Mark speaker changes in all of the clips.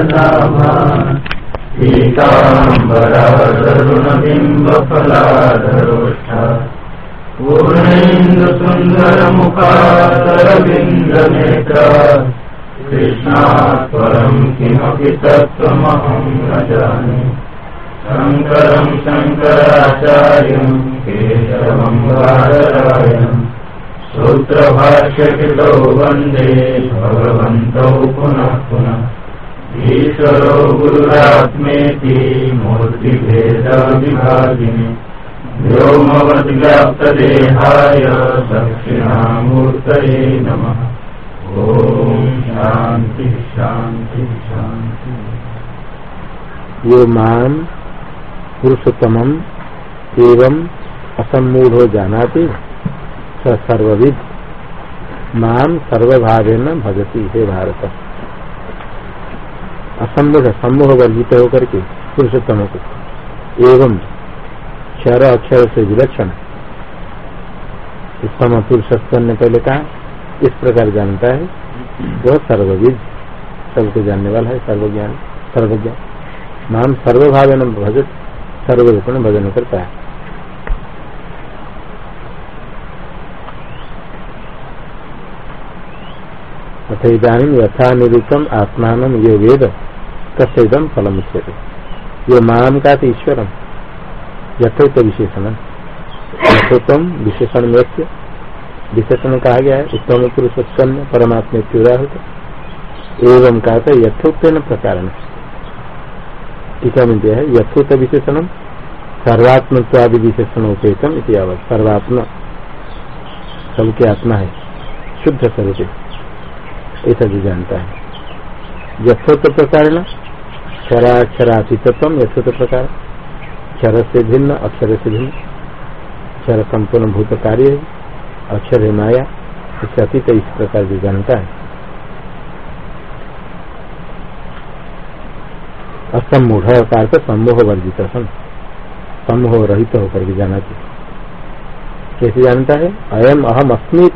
Speaker 1: नयनलाभा पीताम्बरातरुणबिम्बफलाधरोष्ठा पूर्णेन्दुसुन्दरमुखातरविन्दनेत्रा कृष्णात् परम् किमपि तत्त्वमहं न जाने। शङ्करम् शङ्कराचार्यम् केशवम् बादरायणम् सूत्रभाष्यकृतौ वंदे, भगवन्तौ पुनः पुनः। ईश्वरो गुरुरात्मेति मूर्तिभेदविभागिनि व्योमवद्व्याप्तदेहाय दक्षिणामूर्तये नमः। ॐ शान्ति शान्ति शान्ति।
Speaker 2: यो मान पुरुषोत्तम एवं असमूढ़ जानाति स सर्वविद। माम सर्वभावेन भजती हे भारत। असमूढ़ सम्मोह वर्जित होकर के पुरुषोत्तम को। एवं क्षर अक्षर से विलक्षण उत्तम पुरुषोत्तम ने पहले कहा, इस प्रकार जानता है, वह सर्वविद, सबको जानने वाला है, सर्वज्ञान, सर्वज्ञ। माम सर्वभावेन भजत, सर्वरूपण भजन करता है। अथ इधानी यथा निरूपम आत्मान ये वेद। कस्दम फलम उच्यते। ये माम का ईश्वरम यथोक्त विशेषण। यथोत्तम विशेषण में विशेषण कहा गया है? उत्तम पुरुषोत्तम परमात्मा त्युदाहृत एवं कहा था यथोक्त प्रकार टीका में दिया है, यथोक्त विशेषण, सर्वात्मत्वादि विशेषण उपेतम इतिहावत सर्वात्मा, सबके आत्मा है। शुद्ध स्वरूप। ऐसा भी जानता है। यथोक्त प्रकार क्षराक्षरातीतत्व यथोक्त प्रकार। क्षर से भिन्न अक्षर से भिन्न। क्षर संपूर्ण भूत कार्य है, अक्षर है माया इससे अतीत इस प्रकार भी जानता है। असमूढ़ का सम्मोह वर्जित सन सम्मोह रहित होकर के जाना चाहिए। कैसे जानता है? अयम अहम अस्मी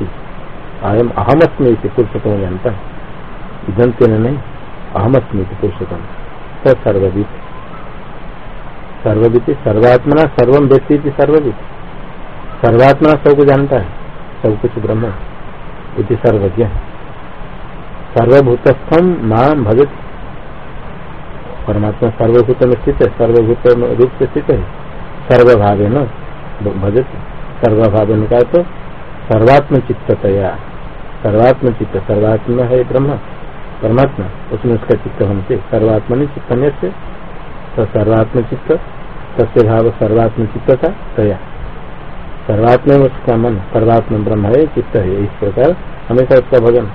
Speaker 2: अयम अहम अस्मी पुरुषोत्तम जानता है। इदंत नहीं, अहम अस्मी पुरुषोत्तम। स सर्वविद सर्वविद सर्वात्मना सर्वम व्यक्ति सर्वविद सर्वात्मना सबको जानता है, सब कुछ ब्रह्म इति सर्वज्ञ। सर्वभूतस्थम माँ भजत परमात्मा सर्वभूत में स्थित है सर्वभूत रूप से स्थित है। सर्वभावे न भजत सर्वभावे का तो सर्वात्म चित्ततया सर्वात्म चित्त सर्वात्म है ब्रह्म। परमात्मा, उसमें उसका चित्त होने से सर्वात्मा चित्त होने से तो सर्वात्म चित्त, तस्य भाव सर्वात्म चित्त था तया। सर्वात्म उसका मन, सर्वात्म ब्रह्म है, चित्त है, इस प्रकार हमेशा उसका भजन।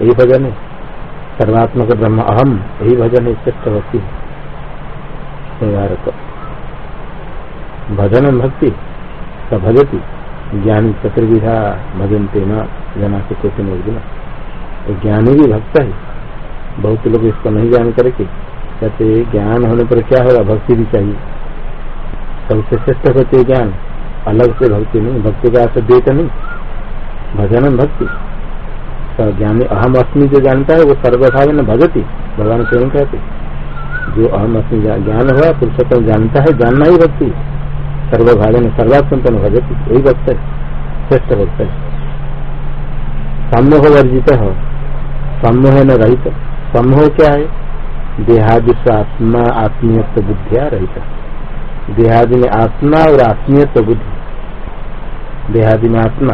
Speaker 2: यही भजन है। सर्वात्मक ब्रह्म अहम, यही भजन है श्रेष्ठ भक्ति भारत भजन भक्ति, स भजती। ज्ञानी चतुर्विधा भजनते न जना से कुछ अर्जुन तो ज्ञानी भी भक्त है। बहुत लोग इसको नहीं जान करके कहते ज्ञान होने पर क्या होगा? भक्ति भी चाहिए। सबसे श्रेष्ठ होती है ज्ञान। अलग से भक्ति नहीं, भक्ति का अर्थ देत नहीं। भजन भक्ति। ज्ञानी अहम अस्मी जो जानता है, वो सर्वभाव न भगती भगवान स्वयं कहते। जो अहम अस्मी ज्ञान हुआ, पुरुषोत्तम जानता है, जानना ही भक्ति। सर्वभाव ने सर्वात्मतन भगती यही भक्त है। श्रेष्ठ भक्त है। सम्मोह वर्जित हो सम्मोह न रहित। सम्मोह क्या है? देहादि से आत्मा आत्मीयत्व बुद्धिया रहित देहादि में आत्मा और आत्मीयत्व बुद्धि। देहादि में आत्मा।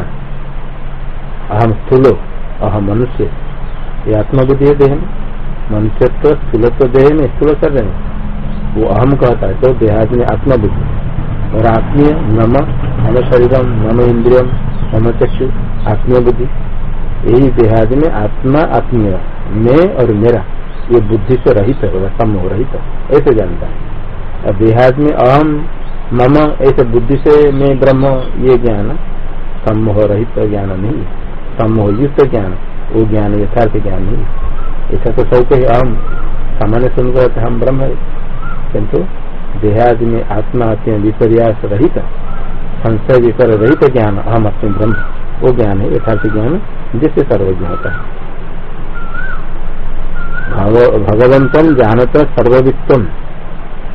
Speaker 2: अहम स्थूलो, अहम मनुष्य। ये आत्मा बुद्धि है देह में। मनुष्यत्व, स्थूलत्व देह में स्थूल कर रहे हैं। वो अहम कहता है तो देहादि में आत्मा बुद्धि। और आत्मीय, नम नम शरीरम, नम इंद्रियम, नम चक्षु, आत्मीय बुद्धि। यही देहादि में आत्मा आत्मीय। मैं और मेरा, ये बुद्धि से रहित होगा सम्मोह रहित ऐसे जानता है। और देहाद में अहम, मम, ऐसे बुद्धि से मैं ब्रह्म, ये ज्ञान, सम्मोह रहित ज्ञान नहीं सम्मोह युक्त ज्ञान, वो ज्ञान यथार्थ ज्ञान नहीं ऐसा तो सब कहे अहम, सामान्य सुनकर हम ब्रह्म है। किंतु देहादि में आत्मा विपर्यास रहित, संशय विपर रहित ज्ञान, अहम अपने ब्रह्म, वो ज्ञान है, यथार्थ ज्ञान, जिससे सर्वज्ञ होता है। भगवंतम जानत सर्ववित्व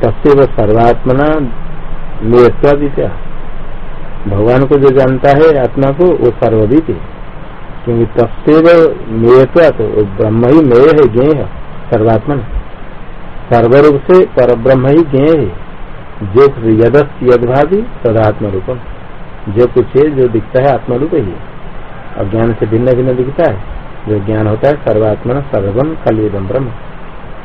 Speaker 2: तस्व सर्वात्मना मेयत्वादित्या भगवान को जो जानता है, आत्मा को, वो सर्ववित है क्योंकि तस्व मेयत्वा तो ब्रह्म ही मेय है ज्ञ है, सर्वात्मन। सर्वरूप से पर ब्रह्म ही ज्ञ है। जो यदस्त यदभावी सदात्म रूपम जो कुछ है, जो दिखता है, आत्मरूप ही अज्ञान से भिन्न भिन्न दिखता है। जो ज्ञान होता है, सर्वात्मा सर्वम कलियदम ब्रह्म।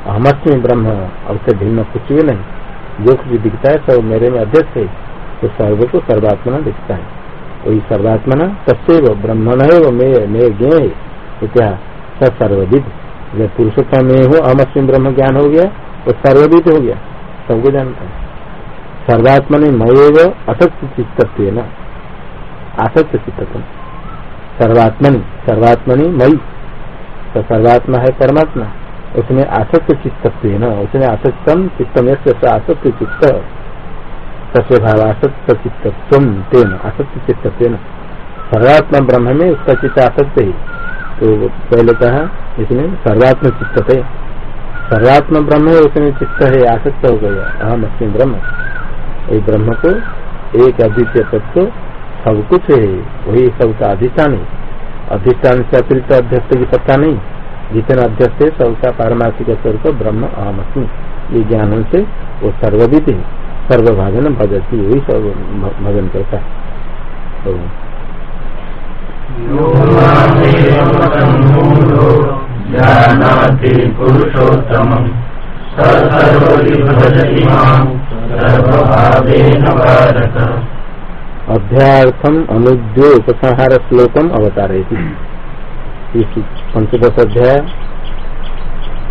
Speaker 2: अहमस्मी ब्रह्म, और से भिन्न कुछ भी नहीं। जो कुछ दिखता है, सब मेरे में अध्यक्ष है तो सर्व को सर्वात्मना दिखता है। वही सर्वात्मना तस्व ब्रह्मण है वो मे मे ज्ञ है। सर्वविद। जब पुरुषोत्तम में हो, अहमस्मी ब्रह्म ज्ञान हो गया वो सर्वविद हो गया। सबको जानता है। सर्वात्मनि मयेव असत्य चित्तत्व न आसक्त चित्त सर्वात्मनि सर्वात्मनि मई तो सर्वात्मा है परमात्मा। उसमें आसक्त चित्त न? उसमें आसक्तम चित्तम आसक्त चित्त तस्य भाव आसक्त चित्त तेन आसक्त चित्त सर्वात्मा ब्रह्म में उसका चित्त आसक्त है। तो पहले कहा, इसमें सर्वात्म चित्त है। सर्वात्म ब्रह्म है, उसमें चित्त है, आसक्त हो गया। अहम अस्म ब्रह्म। वही ब्रह्म को एक अद्वितीय तत्व सब कुछ है। वही सबका अधिष्ठान है। अधिष्ठान से अतिरिक्त अध्यक्ष की सत्ता नहीं। जितना अध्यक्ष है सबका पारमार्थिक स्वरूप ब्रह्म अहमअस्मी ये ज्ञान से वो सर्वविद है। सर्वभाजन भजती वही सब भजन करता है। तो
Speaker 1: पुरुषोत्तम
Speaker 2: अध्यार्थम अनुद्यो उपसंहार श्लोकम अवतारे पंचदश अध्याय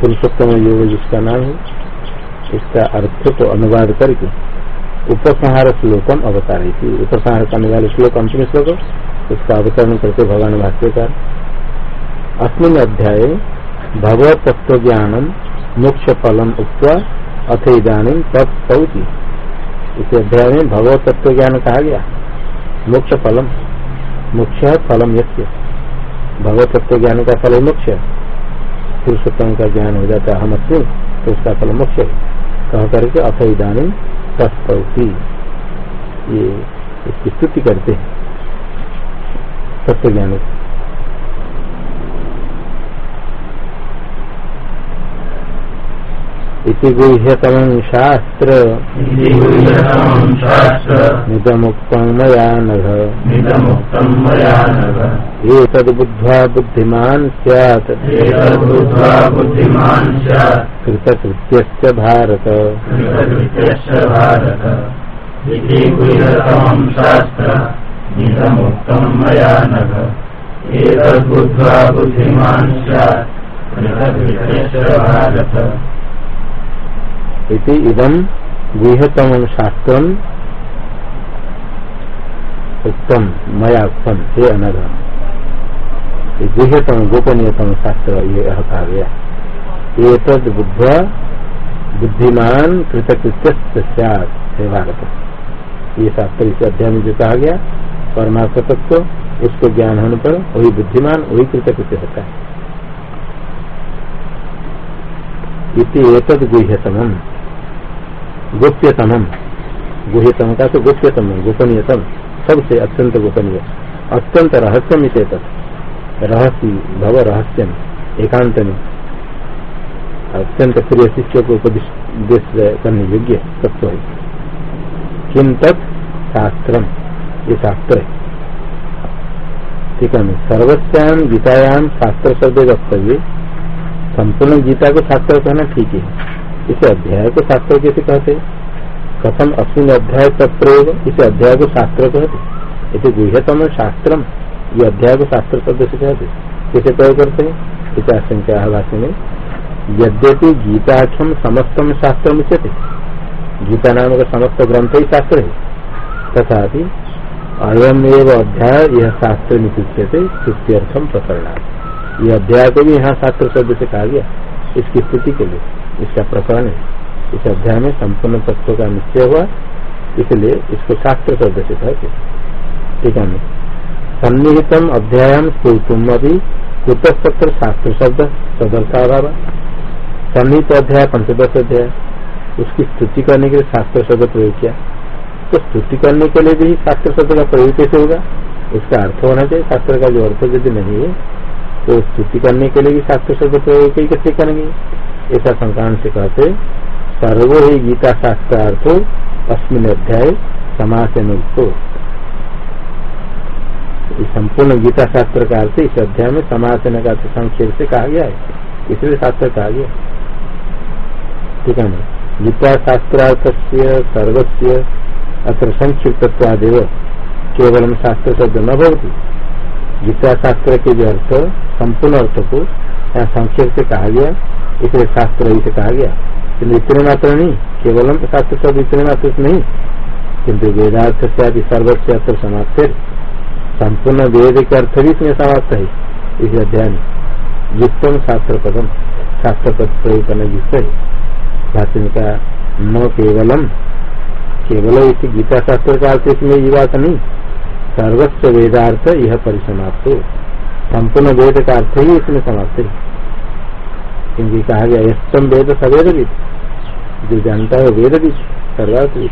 Speaker 2: पुरुषोत्तम योग जिसका नाम है, इसका अर्थ को अनुवाद करके उपसंहार श्लोकम अवतारे उपसंहार करने वाले श्लोक अंतिम श्लोक उसका अवतरण करते भगवान भाष्यकार। अस्मिन अध्याय भगवत तत्व ज्ञानम मोक्ष फलम उक्त अथ इधानी तत्सौती इस अध्याय में भगवत तत्व ज्ञान कहा गया। मोक्ष फलम मोक्ष फलम यस्य? भगवत तत्व ज्ञान का फल है मोक्ष पुरुषोत्तम का ज्ञान हो जाता है हमसे तो उसका फल मोक्ष है। कह करके अथ इधानी तस्पति ये इसकी स्तुति करते हैं। तत्व ज्ञान इति गुह्यतम शास्त्र। निदमुक्तं मया नघ एतद्बुद्ध्वा बुद्धिमान् स्यात्। कृतकृत्यस्य भारत।
Speaker 1: भारत। इति गुह्यतमं शास्त्र। निदमुक्तं मया नघ एतद्बुद्ध्वा बुद्धिमान् स्यात्। कृतकृत्यस्य भारत।
Speaker 2: इति इदम गुहतम शास्त्र उत्तम मया उत्तम हे अनग गुहतम गोपनीयतम शास्त्र ये कहा गया ये तद बुद्ध बुद्धिमान कृतकृत्य हे भारत। ये शास्त्र इस अध्याय में जो कहा गया परमार्थ तत्व तो उसको ज्ञान होने पर वही बुद्धिमान, वही कृतकृत्य होता है। इति एतद गुह्यतम गोप्यतम गुह्यतम का तो गोप्यतम गोपनीयतम। सबसे अत्यंत गोपनीय। अत्यंत रहस्यम इत रहस्य भव रहस्यम एकांत में अत्यंत प्रिय शिष्य को उपदेश करने योग्य तत्व है। किम तत्? शास्त्रम। ये शास्त्र है। ठीक है सर्वस्याम गीतायाम शास्त्र शब्द वक्तव्य संपूर्ण गीता को शास्त्र कहना ठीक है। इसे अध्याय को शास्त्र कैसे कहते कथम अश्विन अध्याय प्रयोग इसे अध्याय को शास्त्र कहते इसे गुहतम शास्त्रम, ये अध्याय को शास्त्र शब्द से कहते कैसे प्रयोग करते हैं? आशंका भाष्य में, यद्यपि गीताक्षम समस्तम शास्त्र उच्यते। गीता नाम का समस्त ग्रंथ ही शास्त्र है। तथा अयम एवं अध्याय, यह शास्त्र स्तुत्यर्थम प्रकरणा यह अध्याय को भी यहाँ शास्त्र शब्द से कहा गया। इसकी स्थिति के लिए। इसका प्रकरण है। इस अध्याय में संपूर्ण तत्व का निश्चय हुआ, इसलिए इसको शास्त्र शब्द से कहते ठीक है सन्निहितम अध्याय स्तुतुम अभी कुतस्तत्र शास्त्र शब्द सदर्था अभाव सन्निहित अध्याय, पंचदश अध्याय। उसकी स्तुति करने के लिए शास्त्र शब्द प्रयोग किया। तो स्तुति करने के लिए भी शास्त्र शब्द का प्रयोग कैसे होगा? उसका अर्थ होना चाहिए, शास्त्र का जो अर्थ यदि नहीं है तो स्तुति करने के लिए भी शास्त्र शब्द प्रयोग कैसे करेंगे? ऐसा संक्रांत से कहते, सर्वो ही गीता शास्त्रार्थ अस्मिन अध्याय समाज में संपूर्ण गीता शास्त्र का अर्थ इस अध्याय में समासन का संक्षेप से कहा गया है। इसलिए शास्त्र कहा गया ठीक है ना? गीता शास्त्रार्थ सर्वस्व अत्र संक्षिप्तवादेव केवल शास्त्र शब्द न भवती। गीता शास्त्र के जो अर्थ, संपूर्ण अर्थ को यहाँ संक्षेप से कहा गया इसलिए शास्त्र इसे कहा गया। किन्तु इतने मात्र नहीं, केवलम शास्त्र शब्द इतने मात्र नहीं। किन्तु वेदार्थ से आदि सर्वस्व अर्थ समाप्त संपूर्ण वेद के अर्थ भी इसमें समाप्त है। इस अध्याय में युक्तम शास्त्र पदम शास्त्र पद प्रयोग करना युक्त है। भाषण का न केवलम, केवल गीता शास्त्र का अर्थ इसमें ये बात नहीं। सर्वस्व वेदार्थ यह परिसमाप्त संपूर्ण वेद का अर्थ ही इसमें समाप्त है। क्योंकि कहा गया यम वेद सवेद भी जो जानता है वेद भी सर्वार्थ भी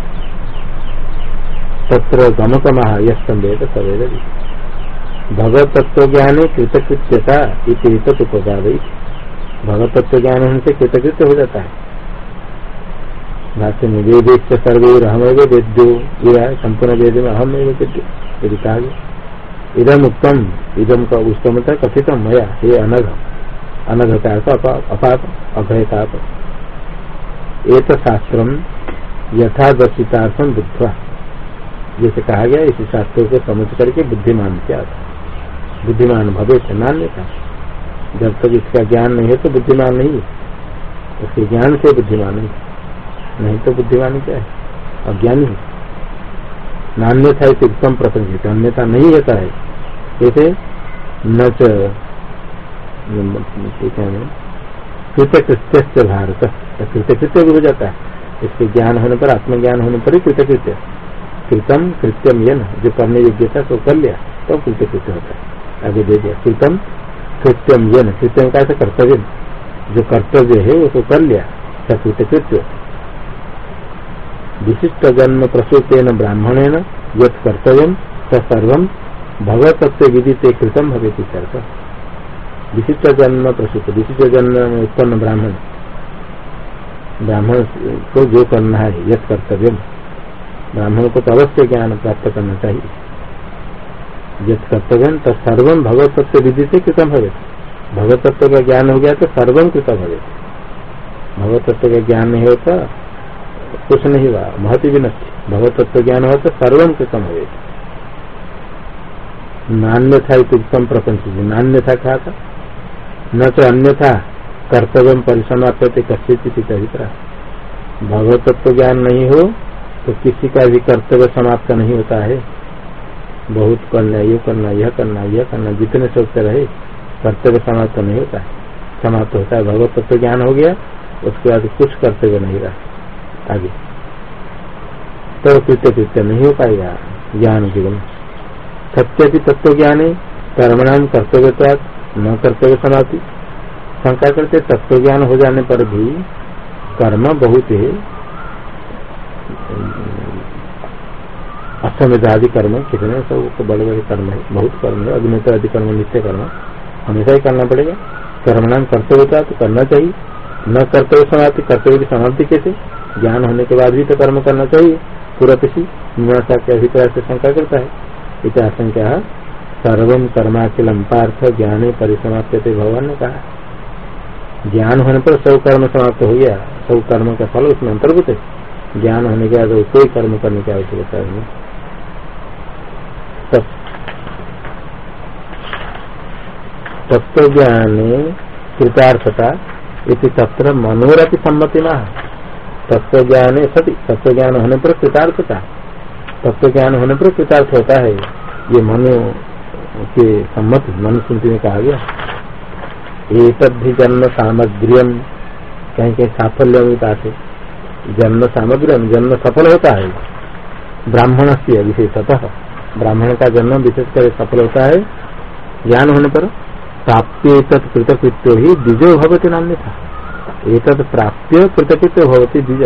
Speaker 2: तत्र गमकमः यम वेद सवेद भी भगवत तत्व ज्ञान कृतकृत्यता इतत उपवाद भगवत तत्व ज्ञान होने से कृतकृत्य हो जाता है। भाष्य में वेद सर्वे अहम वेद्यो। ये संपूर्ण वेद में अहम वेद्यो। यदि कहा इधम उत्तम इधम का उत्तम था कथितम मया। हे अनघ। अनघ का अपाप अभयताप। एक शास्त्र यथादर्शितार्थम बुद्धवा। जैसे कहा गया, इस शास्त्रों को समझ करके बुद्धिमान क्या था। बुद्धिमान भवे मान्य था। जब तक इसका ज्ञान नहीं है तो बुद्धिमान नहीं है। उसके ज्ञान से बुद्धिमान नहीं। नहीं तो बुद्धिमान क्या है? अज्ञानी है। नान्यथा उत्तम प्रसंग अन्यथा नहीं होता है। कैसे न कृत्य भारत। कृत्य भी हो जाता है। इसके ज्ञान होने पर, आत्मज्ञान होने पर ही कृतकृत्य। कृतम कृत्यम ये न जो करने योग्य था तो कर लिया तो कृत्य कृत्य होता है। आगे दे दिया, कृतम कृत्यम ये न कृत्यम का कर्तव्य जो कर्तव्य है, उसको कर लिया कृत्य कृत्य विशिष्ट जन्म प्रसूतेन ब्राह्मणेन यद कर्तव्य सर्व भगवतत्व विदित कृतम भवे विशिष्ट जन्म प्रसूत विशिष्ट जन्म उत्पन्न ब्राह्मण। ब्राह्मण को जो करना है यद कर्तव्य। ब्राह्मण को तो अवश्य ज्ञान प्राप्त करना चाहिए। यद कर्तव्य तो सर्व भगवत तत्व विधि से कृतम भवे भगवत तत्व का ज्ञान हो गया तो सर्वम कृतम भवे भगवत तत्व का ज्ञान नहीं होता कुछ नहीं हुआ। महति भी नष्ट भगवत तत्व ज्ञान हो तो सर्वम कृतम हो नान्य था उत्तम प्रपंच नान्य था कहा था? न तो अन्य था कर्तव्य परिसमाप्त कश्चित अभिप्राय भगवत तत्व ज्ञान नहीं हो तो किसी का भी कर्तव्य समाप्त नहीं होता है। बहुत करना, ये करना, यह करना यह करना, जितने सोचते रहे, कर्तव्य समाप्त नहीं होता है। समाप्त होता है। भगवत तत्व ज्ञान हो गया, उसके बाद कुछ कर्तव्य नहीं रहा। आगे। तो कृत्य कृत्य नहीं हो पाएगा। ज्ञान जीवन सत्य भी तत्व ज्ञान है। कर्मणाम कर्तव्य न कर्तव्य समाप्ति। शंका करते तत्व ज्ञान हो जाने पर भी कर्म बहुत है। अश्वमेधादि कर्म कितने सब बड़े बड़े कर्म है। बहुत कर्म है। अग्नितर आदि कर्म नित्य कर्म। हमेशा ही करना पड़ेगा। कर्मणाम कर्तव्यता तो करना चाहिए। न कर्तव्य समाप्ति कर्तव्य की समाप्ति कैसे? ज्ञान होने के बाद भी तो कर्म करना चाहिए। पूरा किसी मीमांसा के अभिप्राय से शंका करता है। इतना आशंका सर्वम कर्माखिलम पार्थ ज्ञान परिसमाप्त थे भगवान ने कहा। ज्ञान होने पर सब कर्म समाप्त हो गया। सब कर्म का फल उसमें अंतर्भुत है। ज्ञान होने के बाद कोई कर्म करने की आवश्यकता नहीं। तत्व ज्ञान कृतार्थता इति तत्र मनोरपि सम्मति न तत्व ज्ञान सती तत्व ज्ञान होने पर कृतार्थता। तत्व ज्ञान होने पर कृतार्थ होता है। ये मनु के सम्मति मनु स्मृति में कहा गया। एक जन्म सामग्री कहीं कहीं साफल्य पाते जन्म सामग्री जन्म सफल होता है। ब्राह्मण से विशेषतः। ब्राह्मण का जन्म विशेषकर सफल होता है। ज्ञान होने पर प्राप्त कृतकृत्यो ही द्विजो भगवती नाम था एक प्राप्य कृतकृत्य होती द्विज।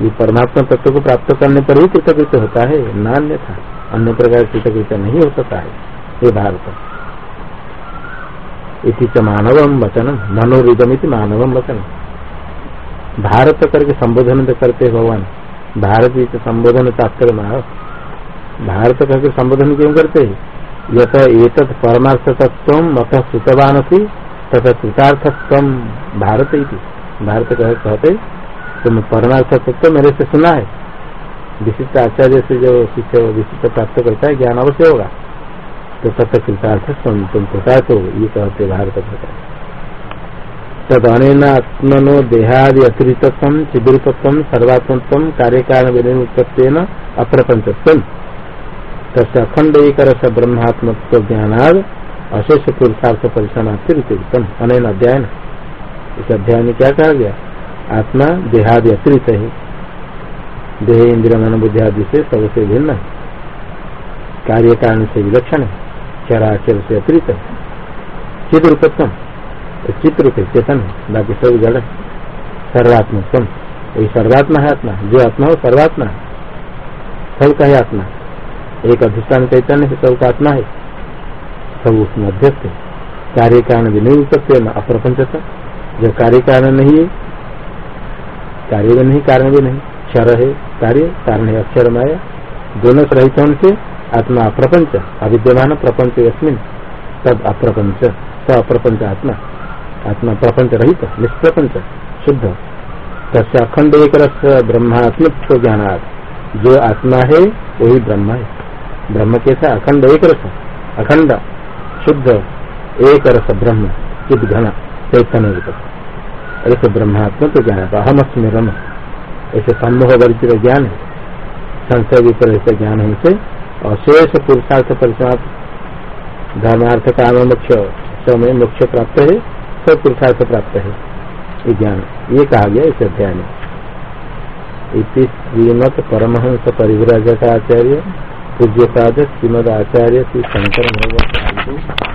Speaker 2: ये परमात्मा तत्व को प्राप्त करने पर ही कृतकृत्य होता है नान्य था अन्य प्रकार कृतकृत्य नहीं हो सकता है। ये भारत। इसी च मानव वचन, मनोरिदमित मानव वचन। भारत करके संबोधन तो करते भगवान। भारत इस संबोधन तात्पर्य भारत करके संबोधन क्यों करते है? यथ एक परमार्थ तत्व मत श्रुतवान तथा कृतार्थत्व भारत भारत कहते, तुम परमार्थ तत्व मेरे से सुना है। विशिष्ट आचार्य से जो शिष्य विशिष्ट प्राप्त करता है, ज्ञान अवश्य होगा। तो तथा कृतार्थ तुम कृतार्थ हो, ये कहते भारत तद अन आत्मनो देहादि अतिरिक्त चिदुरूपत्व, सर्वात्मत्व कार्य कारण विनिमुक्त अप्रपंचत्व। तथा अखंड एक ब्रह्मात्मत्व ज्ञानाद अशेष पुरुषार्थ परिसमाप्तिरितम अनैन अध्याय इस अध्याय में क्या कहा गया? आत्मा देहादि अतिरिक्त है। देह इंद्र मन बुद्धि आदि से सबसे भिन्न कार्य कारण से विलक्षण है। चराचर से अतिरिक्त है। चित रूपत्म चित्र रूप चेतन है। बाकी सब जड़ सर्वात्मकम वही सर्वात्मा है आत्मा। जो आत्मा हो, सर्वात्मा है। सबका है आत्मा एक अधिष्ठान चैतन्य है सबका आत्मा है। सब उसमें अध्यक्ष है। कार्य कारण भी नहीं उत्पत्ति न अप्रपंच जब कार्य कारण नहीं है, कार्य भी नहीं, कारण भी नहीं। क्षर है कार्य, कारण है अक्षर माया। दोनों रहित से आत्मा अप्रपंच अविद्यमान प्रपंच यस्मिन। अप्रपंच अप्रपंच आत्मा। आत्मा प्रपंच रहित, निष्प्रपंच, शुद्ध। तस्य अखंड एक रस ब्रह्मात्म ज्ञान जो आत्मा है, वही ब्रह्म है। ब्रह्म कैसा? अखंड एक रस अखंड। शुद्ध एक रस ब्रह्म चिद घन, चैतन्य रूप ऐसे ब्रह्मात्म तो ज्ञान है। अहमअस्मी रम ऐसे सम्मोह वर्जित ज्ञान है। संशय विपरीत ज्ञान है इसे। अशेष पुरुषार्थ परिसमाप्त। धर्मार्थ काम मुख्य समय मुख्य प्राप्त है। सब पुरुषार्थ प्राप्त है। ये ज्ञान ये कहा गया इस अध्याय में। इति श्रीमद परमहंस परिव्राजकाचार्य, पूज्यपाद श्रीमद आचार्य श्री शंकर भगवत True.